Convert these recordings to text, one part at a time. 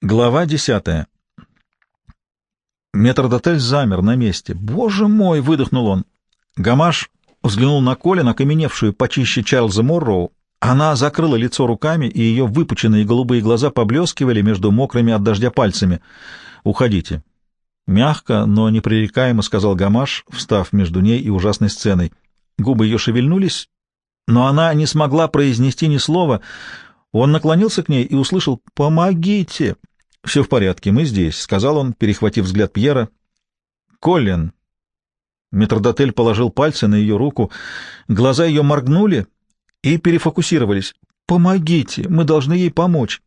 Глава десятая. Метрдотель замер на месте. «Боже мой!» — выдохнул он. Гамаш взглянул на Колин, окаменевшую почище Чарльза Морроу. Она закрыла лицо руками, и ее выпученные голубые глаза поблескивали между мокрыми от дождя пальцами. «Уходите». Мягко, но непререкаемо сказал Гамаш, встав между ней и ужасной сценой. Губы ее шевельнулись, но она не смогла произнести ни слова. Он наклонился к ней и услышал «Помогите!» «Все в порядке, мы здесь», — сказал он, перехватив взгляд Пьера. «Колин». Метродотель положил пальцы на ее руку. Глаза ее моргнули и перефокусировались. «Помогите, мы должны ей помочь».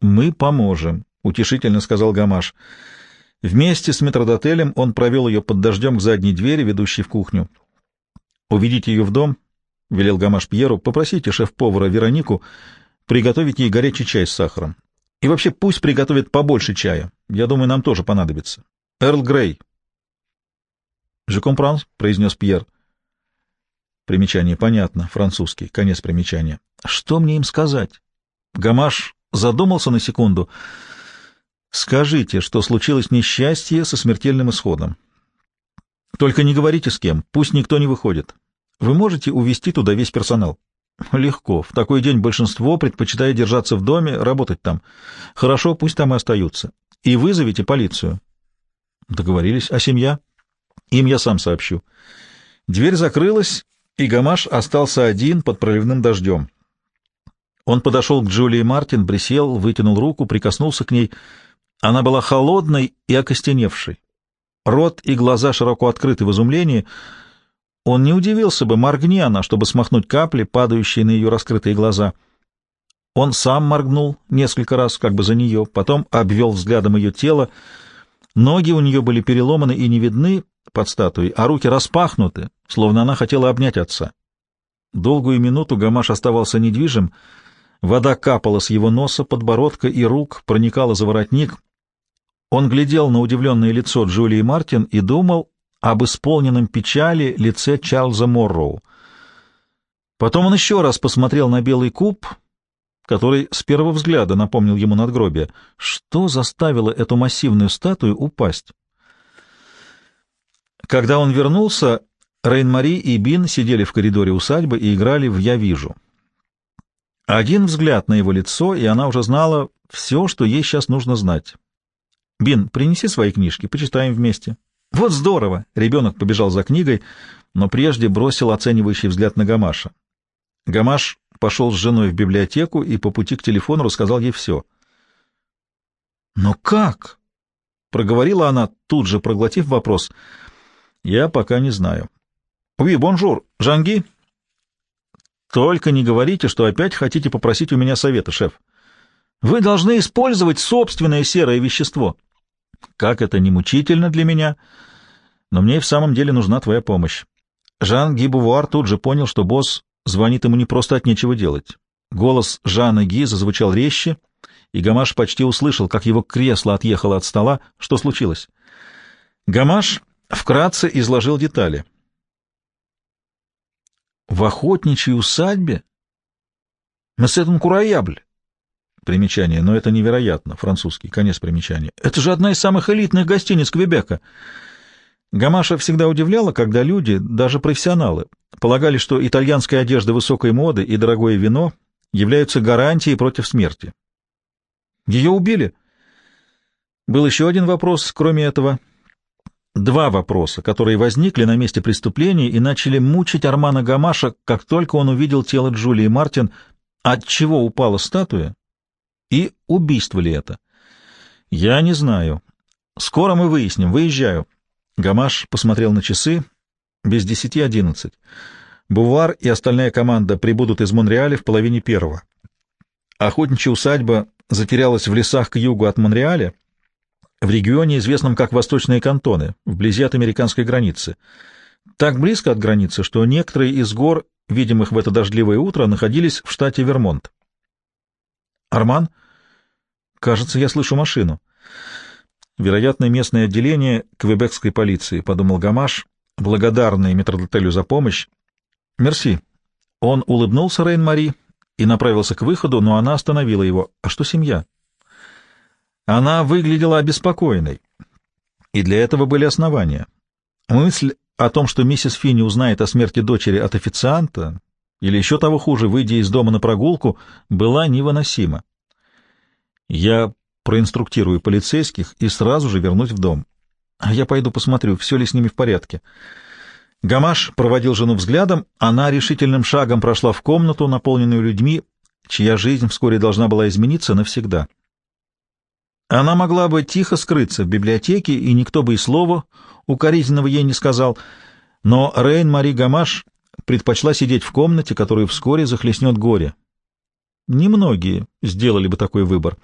«Мы поможем», — утешительно сказал Гамаш. Вместе с метродотелем он провел ее под дождем к задней двери, ведущей в кухню. «Уведите ее в дом», — велел Гамаш Пьеру, — «попросите шеф-повара Веронику приготовить ей горячий чай с сахаром. И вообще пусть приготовит побольше чая. Я думаю, нам тоже понадобится. Эрл Грей. «Je comprends», — произнес Пьер. Примечание понятно, французский, конец примечания. Что мне им сказать? Гамаш задумался на секунду. Скажите, что случилось несчастье со смертельным исходом. Только не говорите с кем, пусть никто не выходит. Вы можете увести туда весь персонал. Легко. В такой день большинство предпочитает держаться в доме, работать там. Хорошо, пусть там и остаются. И вызовите полицию. Договорились. А семья? Им я сам сообщу. Дверь закрылась, и Гамаш остался один под проливным дождем. Он подошел к Джулии Мартин, присел, вытянул руку, прикоснулся к ней. Она была холодной и окостеневшей. Рот и глаза широко открыты в изумлении — он не удивился бы, моргни она, чтобы смахнуть капли, падающие на ее раскрытые глаза. Он сам моргнул несколько раз, как бы за нее, потом обвел взглядом ее тело. Ноги у нее были переломаны и не видны под статуей, а руки распахнуты, словно она хотела обнять отца. Долгую минуту Гамаш оставался недвижим. Вода капала с его носа, подбородка и рук, проникала за воротник. Он глядел на удивленное лицо Джулии Мартин и думал об исполненном печали лице Чарльза Морроу. Потом он еще раз посмотрел на белый куб, который с первого взгляда напомнил ему надгробие. Что заставило эту массивную статую упасть? Когда он вернулся, Рейн-Мари и Бин сидели в коридоре усадьбы и играли в «Я вижу». Один взгляд на его лицо, и она уже знала все, что ей сейчас нужно знать. «Бин, принеси свои книжки, почитаем вместе». Вот здорово! Ребенок побежал за книгой, но прежде бросил оценивающий взгляд на Гамаша. Гамаш пошел с женой в библиотеку и по пути к телефону рассказал ей все. «Но как?» — проговорила она, тут же проглотив вопрос. «Я пока не знаю». «Oui, bonjour, Жан Ги?» «Только не говорите, что опять хотите попросить у меня совета, шеф. Вы должны использовать собственное серое вещество». «Как это не мучительно для меня!» но мне и в самом деле нужна твоя помощь. Жан Ги Бовуар тут же понял, что босс звонит ему не просто от нечего делать. Голос Жана Ги зазвучал резче, и Гамаш почти услышал, как его кресло отъехало от стола. Что случилось? Гамаш вкратце изложил детали. В охотничьей усадьбе? Месетон Кураyaбль. Примечание, но это невероятно. Французский. Конец примечания. Это же одна из самых элитных гостиниц Квебека. Гамаша всегда удивляла, когда люди, даже профессионалы, полагали, что итальянская одежда высокой моды и дорогое вино являются гарантией против смерти. Ее убили. Был еще один вопрос, кроме этого. Два вопроса, которые возникли на месте преступления и начали мучить Армана Гамаша, как только он увидел тело Джулии Мартин, от чего упала статуя и убийство ли это. Я не знаю. Скоро мы выясним. Выезжаю. Гамаш посмотрел на часы. Без десяти одиннадцать. Бувар и остальная команда прибудут из Монреаля в половине первого. Охотничья усадьба затерялась в лесах к югу от Монреаля, в регионе, известном как Восточные кантоны, вблизи от американской границы. Так близко от границы, что некоторые из гор, видимых в это дождливое утро, находились в штате Вермонт. «Арман? Кажется, я слышу машину». Вероятно, местное отделение квебекской полиции, — подумал Гамаш, благодарный метродотелю за помощь. — Мерси. Он улыбнулся Рейн-Мари и направился к выходу, но она остановила его. — А что семья? Она выглядела обеспокоенной, и для этого были основания. Мысль о том, что миссис Финни узнает о смерти дочери от официанта, или еще того хуже, выйдя из дома на прогулку, была невыносима. Я проинструктирую полицейских и сразу же вернусь в дом. А я пойду посмотрю, все ли с ними в порядке. Гамаш проводил жену взглядом, она решительным шагом прошла в комнату, наполненную людьми, чья жизнь вскоре должна была измениться навсегда. Она могла бы тихо скрыться в библиотеке, и никто бы и слова укоризненного ей не сказал, но Рейн-Мари Гамаш предпочла сидеть в комнате, которую вскоре захлестнет горе. Немногие сделали бы такой выбор.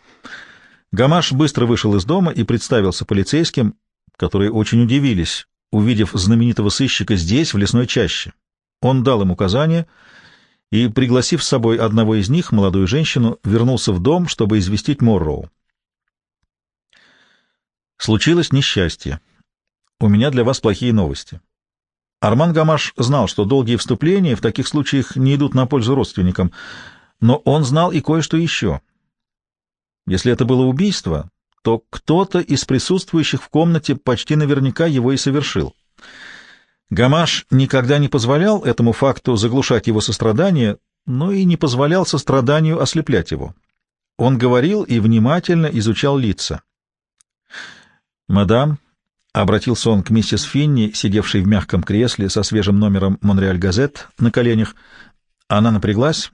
Гамаш быстро вышел из дома и представился полицейским, которые очень удивились, увидев знаменитого сыщика здесь, в лесной чаще. Он дал им указания и, пригласив с собой одного из них, молодую женщину, вернулся в дом, чтобы известить Морроу. Случилось несчастье. У меня для вас плохие новости. Арман Гамаш знал, что долгие вступления в таких случаях не идут на пользу родственникам, но он знал и кое-что еще. Если это было убийство, то кто-то из присутствующих в комнате почти наверняка его и совершил. Гамаш никогда не позволял этому факту заглушать его сострадание, но и не позволял состраданию ослеплять его. Он говорил и внимательно изучал лица. «Мадам», — обратился он к миссис Финни, сидевшей в мягком кресле со свежим номером «Монреаль Газет» на коленях. Она напряглась.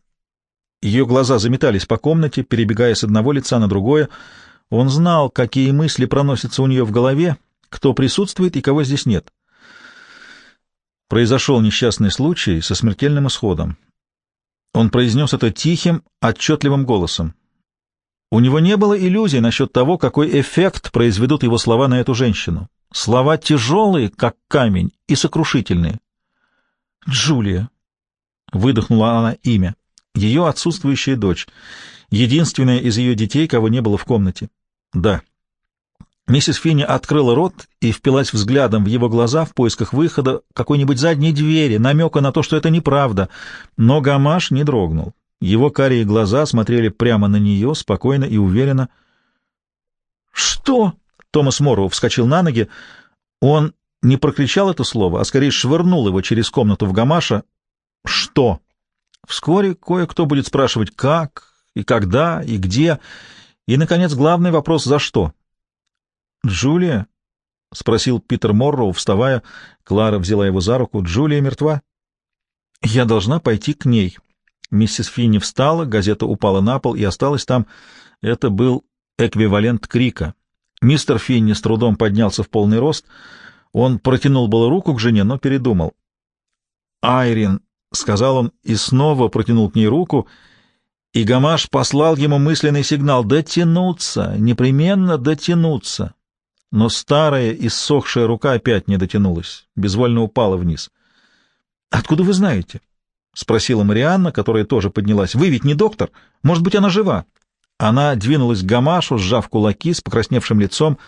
Ее глаза заметались по комнате, перебегая с одного лица на другое. Он знал, какие мысли проносятся у нее в голове, кто присутствует и кого здесь нет. Произошел несчастный случай со смертельным исходом. Он произнес это тихим, отчетливым голосом. У него не было иллюзий насчет того, какой эффект произведут его слова на эту женщину. Слова тяжелые, как камень, и сокрушительные. «Джулия», — выдохнула она имя, — ее отсутствующая дочь, единственная из ее детей, кого не было в комнате. «Да». Миссис Финни открыла рот и впилась взглядом в его глаза в поисках выхода какой-нибудь задней двери, намека на то, что это неправда, но Гамаш не дрогнул. Его карие глаза смотрели прямо на нее, спокойно и уверенно. «Что?» — Томас Морроу вскочил на ноги. Он не прокричал это слово, а скорее швырнул его через комнату в Гамаша. «Что?» Вскоре кое-кто будет спрашивать «как?» и «когда?» и «где?» и, наконец, главный вопрос «за что?» «Джулия?» — спросил Питер Морроу, вставая. Клара взяла его за руку. «Джулия мертва?» «Я должна пойти к ней». Миссис Финни встала, газета упала на пол и осталась там. Это был эквивалент крика. Мистер Финни с трудом поднялся в полный рост. Он протянул было руку к жене, но передумал. «Айрин», — сказал он, и снова протянул к ней руку, и Гамаш послал ему мысленный сигнал «дотянуться, непременно дотянуться». Но старая, иссохшая рука опять не дотянулась, безвольно упала вниз. «Откуда вы знаете?» — спросила Марианна, которая тоже поднялась. «Вы ведь не доктор? Может быть, она жива?» Она двинулась к Гамашу, сжав кулаки с покрасневшим лицом.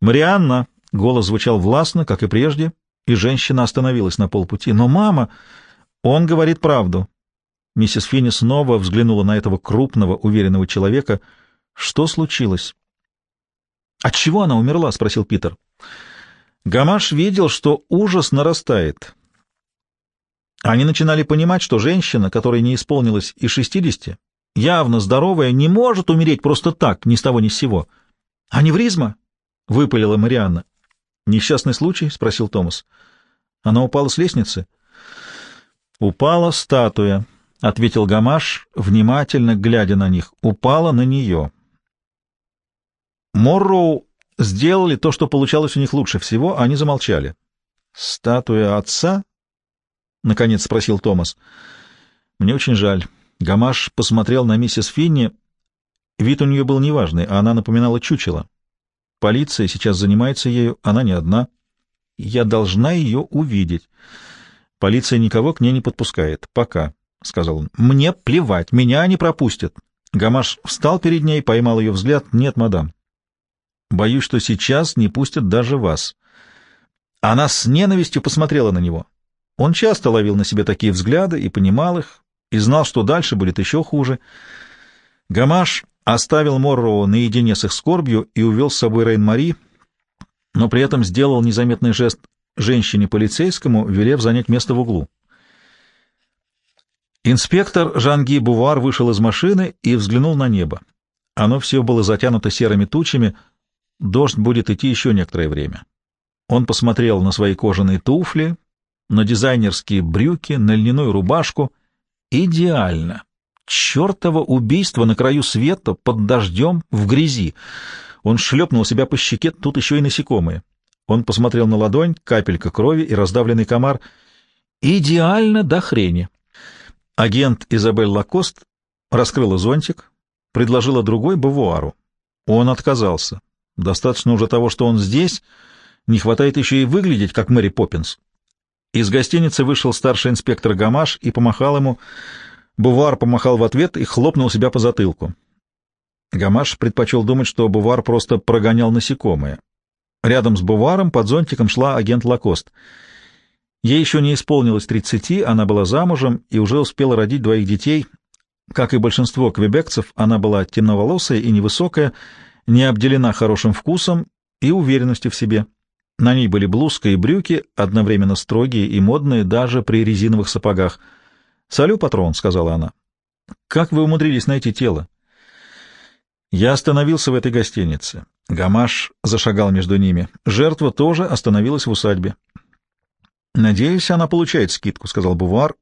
«Марианна!» — голос звучал властно, как и прежде, и женщина остановилась на полпути. «Но, мама, он говорит правду». Миссис Финни снова взглянула на этого крупного, уверенного человека. «Что случилось?» «От чего она умерла?» — спросил Питер. Гамаш видел, что ужас нарастает. Они начинали понимать, что женщина, которой не исполнилось и шестидесяти, явно здоровая, не может умереть просто так, ни с того ни с сего. «Аневризма?» — выпалила Марианна. «Несчастный случай?» — спросил Томас. «Она упала с лестницы?» «Упала статуя», — ответил Гамаш, внимательно глядя на них. «Упала на нее». Морроу сделали то, что получалось у них лучше всего, они замолчали. «Статуя отца?» — наконец спросил Томас. «Мне очень жаль». Гамаш посмотрел на миссис Финни. Вид у нее был неважный, а она напоминала чучело. Полиция сейчас занимается ею, она не одна. Я должна ее увидеть. Полиция никого к ней не подпускает. Пока, — сказал он. Мне плевать, меня не пропустят. Гамаш встал перед ней, поймал ее взгляд. Нет, мадам. Боюсь, что сейчас не пустят даже вас. Она с ненавистью посмотрела на него. Он часто ловил на себе такие взгляды и понимал их, и знал, что дальше будет еще хуже. Гамаш оставил Морроу наедине с их скорбью и увел с собой Рейн-Мари, но при этом сделал незаметный жест женщине-полицейскому, велев занять место в углу. Инспектор Жанги Бувар вышел из машины и взглянул на небо. Оно все было затянуто серыми тучами, дождь будет идти еще некоторое время. Он посмотрел на свои кожаные туфли, на дизайнерские брюки, на льняную рубашку. Идеально! Чертово убийство на краю света, под дождем, в грязи. Он шлепнул себя по щеке, тут еще и насекомые. Он посмотрел на ладонь, капелька крови и раздавленный комар. Идеально до хрени. Агент Изабель Лакост раскрыла зонтик, предложила другой бавуару. Он отказался. Достаточно уже того, что он здесь, не хватает еще и выглядеть, как Мэри Поппинс. Из гостиницы вышел старший инспектор Гамаш и помахал ему. Бувар помахал в ответ и хлопнул себя по затылку. Гамаш предпочел думать, что Бувар просто прогонял насекомые. Рядом с Буваром под зонтиком шла агент Лакост. Ей еще не исполнилось тридцати, она была замужем и уже успела родить двоих детей. Как и большинство квебекцев, она была темноволосая и невысокая, не обделена хорошим вкусом и уверенностью в себе. На ней были блузка и брюки, одновременно строгие и модные, даже при резиновых сапогах. «Салю, патрон», — сказала она. «Как вы умудрились найти тело?» Я остановился в этой гостинице. Гамаш зашагал между ними. Жертва тоже остановилась в усадьбе. «Надеюсь, она получает скидку», — сказал Бувар.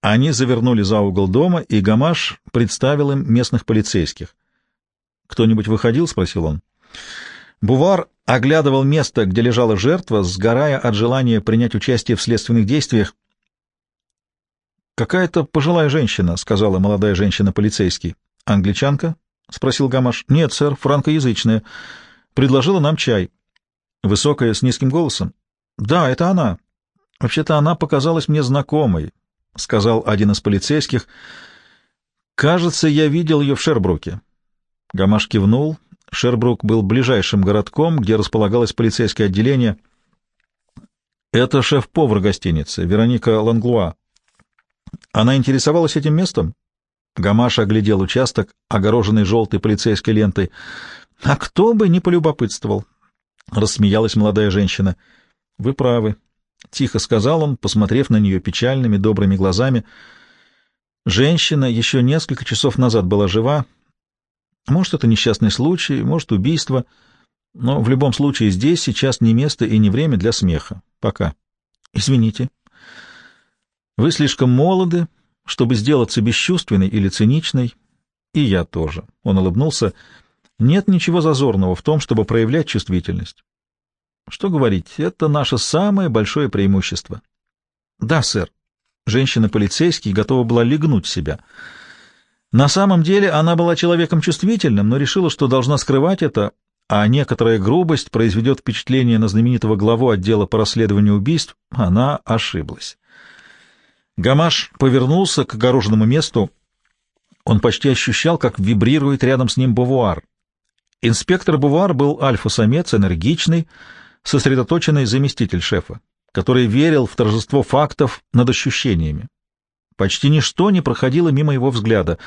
Они завернули за угол дома, и Гамаш представил им местных полицейских. «Кто-нибудь выходил?» — спросил он. Бувар оглядывал место, где лежала жертва, сгорая от желания принять участие в следственных действиях. «Какая-то пожилая женщина», — сказала молодая женщина-полицейский. «Англичанка?» — спросил Гамаш. — Нет, сэр, франкоязычная. Предложила нам чай. Высокая, с низким голосом. — Да, это она. Вообще-то она показалась мне знакомой, — сказал один из полицейских. — Кажется, я видел ее в Шербруке. Гамаш кивнул. Шербрук был ближайшим городком, где располагалось полицейское отделение. — Это шеф-повар гостиницы, Вероника Ланглуа. Она интересовалась этим местом? Гамаш оглядел участок, огороженный желтой полицейской лентой. — А кто бы не полюбопытствовал? — рассмеялась молодая женщина. — Вы правы, — тихо сказал он, посмотрев на нее печальными, добрыми глазами. Женщина еще несколько часов назад была жива. Может, это несчастный случай, может, убийство, но в любом случае здесь сейчас не место и не время для смеха. Пока. Извините. Вы слишком молоды, чтобы сделаться бесчувственной или циничной. И я тоже. Он улыбнулся. Нет ничего зазорного в том, чтобы проявлять чувствительность. Что говорить, это наше самое большое преимущество. Да, сэр. Женщина-полицейский готова была легнуть себя. На самом деле она была человеком чувствительным, но решила, что должна скрывать это, а некоторая грубость произведет впечатление на знаменитого главу отдела по расследованию убийств. Она ошиблась. Гамаш повернулся к огороженному месту. Он почти ощущал, как вибрирует рядом с ним Бувуар. Инспектор Бувуар был альфа-самец, энергичный, сосредоточенный заместитель шефа, который верил в торжество фактов над ощущениями. Почти ничто не проходило мимо его взгляда,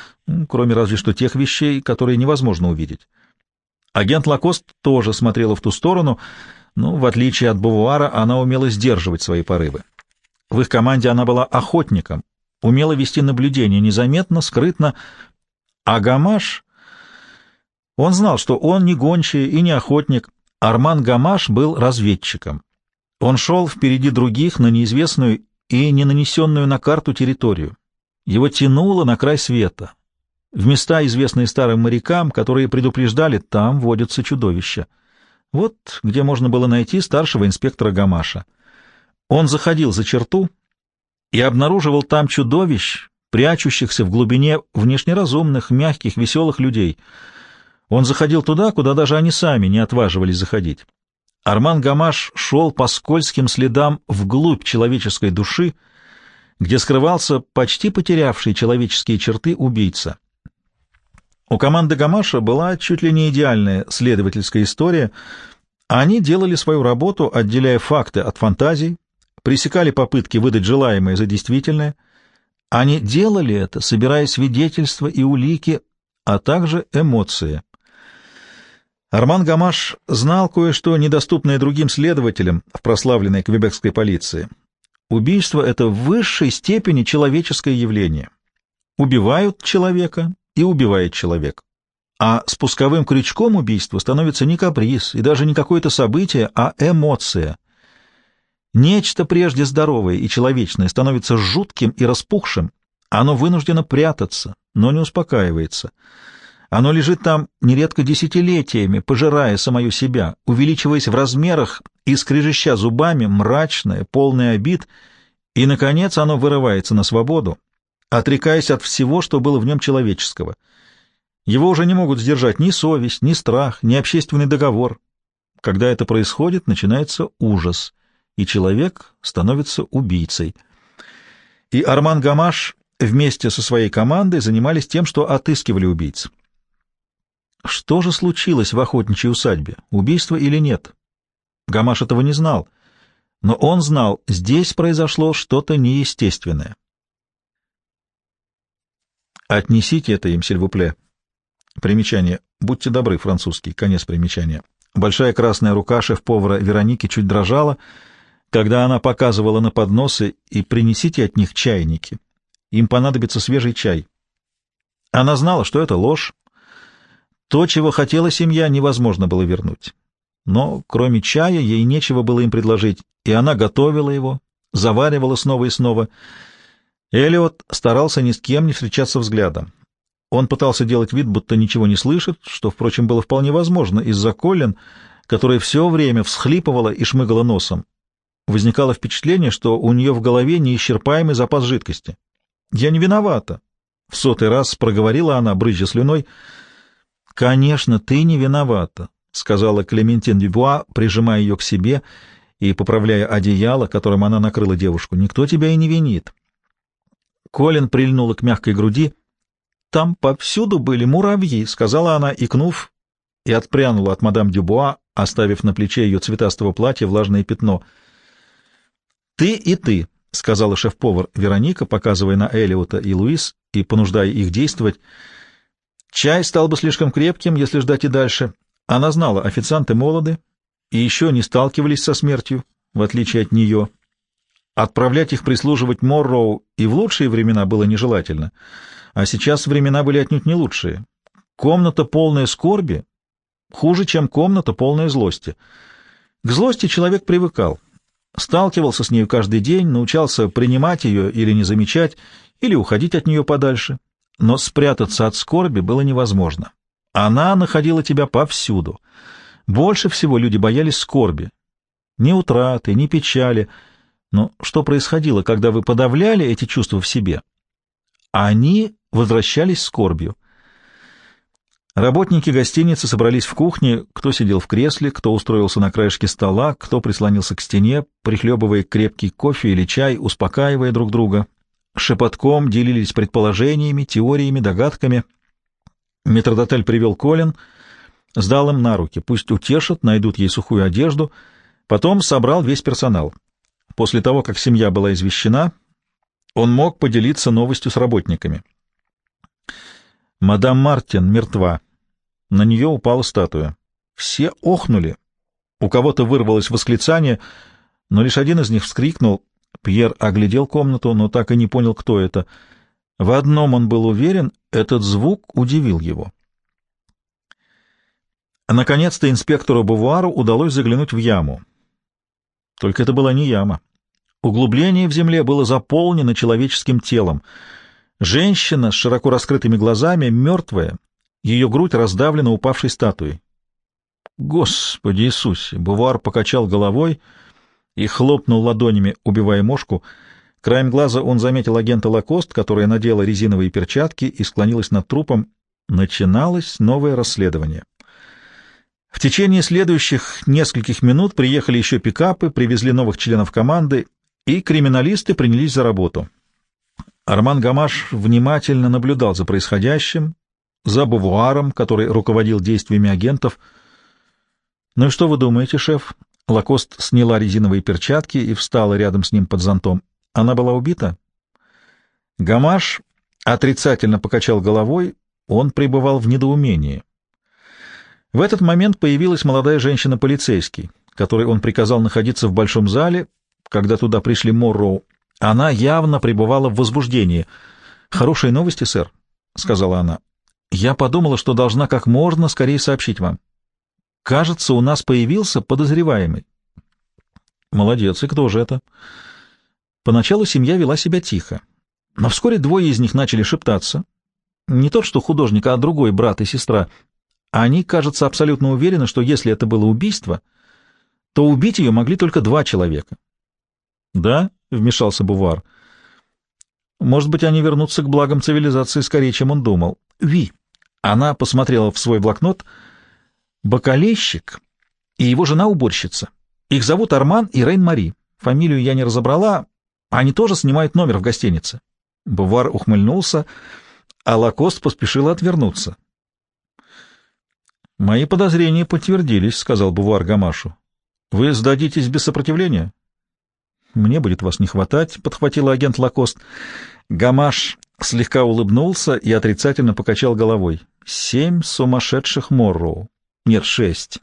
кроме разве что тех вещей, которые невозможно увидеть. Агент Лакост тоже смотрела в ту сторону, но, в отличие от Бувуара, она умела сдерживать свои порывы. В их команде она была охотником, умела вести наблюдение незаметно, скрытно. А Гамаш... Он знал, что он не гончий и не охотник. Арман Гамаш был разведчиком. Он шел впереди других на неизвестную и не нанесенную на карту территорию. Его тянуло на край света, в места, известные старым морякам, которые предупреждали, там водятся чудовища. Вот где можно было найти старшего инспектора Гамаша. Он заходил за черту и обнаруживал там чудовищ, прячущихся в глубине внешне разумных, мягких, веселых людей. Он заходил туда, куда даже они сами не отваживались заходить. Арман Гамаш шел по скользким следам вглубь человеческой души, где скрывался почти потерявший человеческие черты убийца. У команды Гамаша была чуть ли не идеальная следовательская история. Они делали свою работу, отделяя факты от фантазий, пресекали попытки выдать желаемое за действительное. Они делали это, собирая свидетельства и улики, а также эмоции. Арман Гамаш знал кое-что, недоступное другим следователям в прославленной квебекской полиции. Убийство — это в высшей степени человеческое явление. Убивают человека и убивает человек. А спусковым крючком убийства становится не каприз и даже не какое-то событие, а эмоция. Нечто прежде здоровое и человечное становится жутким и распухшим, оно вынуждено прятаться, но не успокаивается. Оно лежит там нередко десятилетиями, пожирая самое себя, увеличиваясь в размерах и скрежеща зубами, мрачное, полное обид, и, наконец, оно вырывается на свободу, отрекаясь от всего, что было в нем человеческого — его уже не могут сдержать ни совесть, ни страх, ни общественный договор. Когда это происходит, начинается ужас, и человек становится убийцей. И Арман Гамаш вместе со своей командой занимались тем, что отыскивали убийц. Что же случилось в охотничьей усадьбе, убийство или нет? Гамаш этого не знал, но он знал, здесь произошло что-то неестественное. «Отнесите это им, сельвупле», Примечание. Будьте добры, французский. Конец примечания. Большая красная рука шеф-повара Вероники чуть дрожала, когда она показывала на подносы и принесите от них чайники. Им понадобится свежий чай. Она знала, что это ложь. То, чего хотела семья, невозможно было вернуть. Но кроме чая ей нечего было им предложить, и она готовила его, заваривала снова и снова. Элиот старался ни с кем не встречаться взглядом. Он пытался делать вид, будто ничего не слышит, что, впрочем, было вполне возможно из-за Коллин, которая все время всхлипывала и шмыгала носом. Возникало впечатление, что у нее в голове неисчерпаемый запас жидкости. «Я не виновата», — в сотый раз проговорила она, брызжа слюной. «Конечно, ты не виновата», — сказала Клементин Дюбуа, прижимая ее к себе и поправляя одеяло, которым она накрыла девушку. «Никто тебя и не винит». Колин прильнула к мягкой груди — там повсюду были муравьи, — сказала она, икнув, и отпрянула от мадам Дюбуа, оставив на плече ее цветастого платья влажное пятно. — Ты и ты, — сказала шеф-повар Вероника, показывая на Элиота и Луис и понуждая их действовать. Чай стал бы слишком крепким, если ждать и дальше. Она знала, официанты молоды и еще не сталкивались со смертью, в отличие от нее. Отправлять их прислуживать Морроу и в лучшие времена было нежелательно — а сейчас времена были отнюдь не лучшие. Комната полная скорби хуже, чем комната полная злости. К злости человек привыкал, сталкивался с нею каждый день, научался принимать ее или не замечать, или уходить от нее подальше. Но спрятаться от скорби было невозможно. Она находила тебя повсюду. Больше всего люди боялись скорби. Ни утраты, ни печали. Но что происходило, когда вы подавляли эти чувства в себе? Они возвращались скорбью. Работники гостиницы собрались в кухне, кто сидел в кресле, кто устроился на краешке стола, кто прислонился к стене, прихлебывая крепкий кофе или чай, успокаивая друг друга. Шепотком делились предположениями, теориями, догадками. Метродотель привел Колин, сдал им на руки, пусть утешат, найдут ей сухую одежду, потом собрал весь персонал. После того, как семья была извещена, он мог поделиться новостью с работниками. Мадам Мартин мертва. На нее упала статуя. Все охнули. У кого-то вырвалось восклицание, но лишь один из них вскрикнул. Пьер оглядел комнату, но так и не понял, кто это. В одном он был уверен, этот звук удивил его. Наконец-то инспектору Бувуару удалось заглянуть в яму. Только это была не яма. Углубление в земле было заполнено человеческим телом — Женщина с широко раскрытыми глазами, мертвая, ее грудь раздавлена упавшей статуей. Господи Иисусе! Бувар покачал головой и хлопнул ладонями, убивая мошку. Краем глаза он заметил агента Лакост, которая надела резиновые перчатки и склонилась над трупом. Начиналось новое расследование. В течение следующих нескольких минут приехали еще пикапы, привезли новых членов команды, и криминалисты принялись за работу. Арман Гамаш внимательно наблюдал за происходящим, за Бувуаром, который руководил действиями агентов. «Ну и что вы думаете, шеф?» Лакост сняла резиновые перчатки и встала рядом с ним под зонтом. «Она была убита?» Гамаш отрицательно покачал головой, Он пребывал в недоумении. В этот момент появилась молодая женщина-полицейский, которой он приказал находиться в большом зале, когда туда пришли Морроу. Она явно пребывала в возбуждении. «Хорошие новости, сэр», — сказала она. «Я подумала, что должна как можно скорее сообщить вам. Кажется, у нас появился подозреваемый». «Молодец, и кто же это?» Поначалу семья вела себя тихо, но вскоре двое из них начали шептаться. Не тот, что художник, а другой брат и сестра. Они, кажется, абсолютно уверены, что если это было убийство, то убить ее могли только два человека. «Да?» — вмешался Бувар. «Может быть, они вернутся к благам цивилизации скорее, чем он думал. Ви!» Она посмотрела в свой блокнот. «Бакалейщик и его жена-уборщица. Их зовут Арман и Рейн-Мари. Фамилию я не разобрала. Они тоже снимают номер в гостинице». Бувар ухмыльнулся, а Лакост поспешил отвернуться. «Мои подозрения подтвердились», — сказал Бувар Гамашу. «Вы сдадитесь без сопротивления?» «Мне будет вас не хватать», — подхватил агент Лакост. Гамаш слегка улыбнулся и отрицательно покачал головой. «Семь сумасшедших Морроу. Нет, шесть.